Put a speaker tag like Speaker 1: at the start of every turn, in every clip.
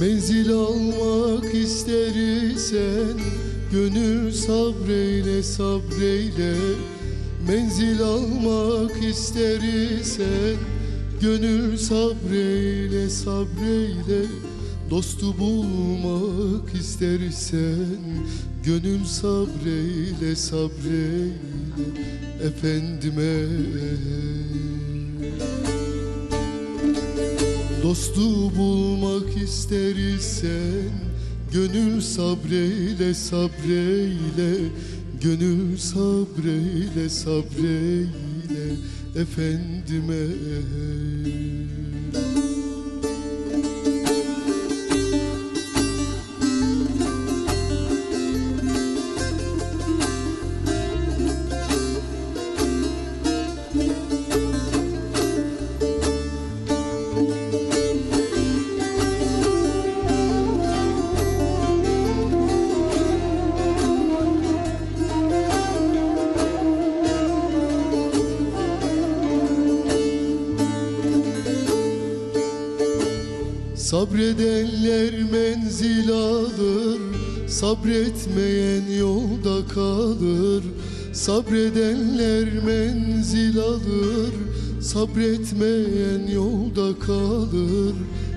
Speaker 1: Menzil almak istersen Gönül sabreyle sabreyle. Menzil almak istersen Gönül sabreyle sabreyle. Dostu bulmak istersen Gönül sabreyle sabreyle. Efendime. Dostu bulmak istersen Gönül sabreyle sabreyle Gönül sabreyle sabreyle Efendime Sabredenler menzil alır Sabretmeyen yolda kalır. Sabredenler menzil alır Sabretmeyen yolda kalır.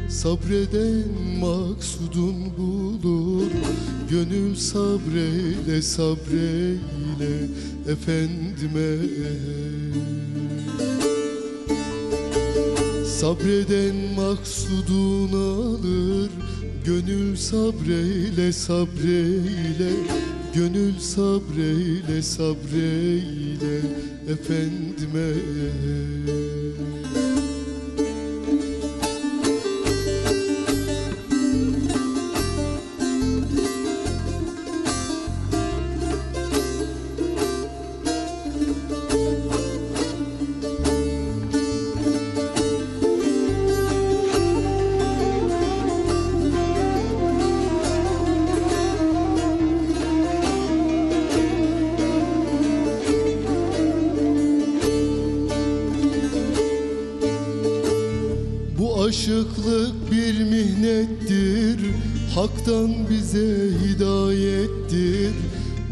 Speaker 1: Sabreden maksudun bulur Gönül sabreyle sabreyle Efendime Sabreden maksudun alır Gönül sabreyle sabreyle Gönül sabreyle sabreyle Efendime aşıklık bir mihnettir Hak'tan bize hidayettir.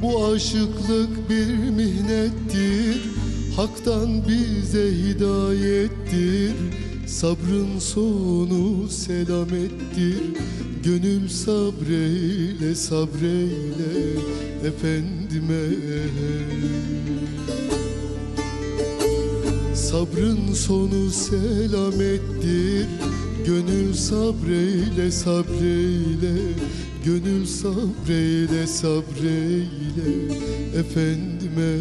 Speaker 1: Bu aşıklık bir mihnettir Hak'tan bize hidayettir. Sabrın sonu selamettir Gönül sabreyle sabreyle Efendime Sabrın sonu selamettir. Gönül sabreyle sabreyle. Gönül sabreyle sabreyle. Efendime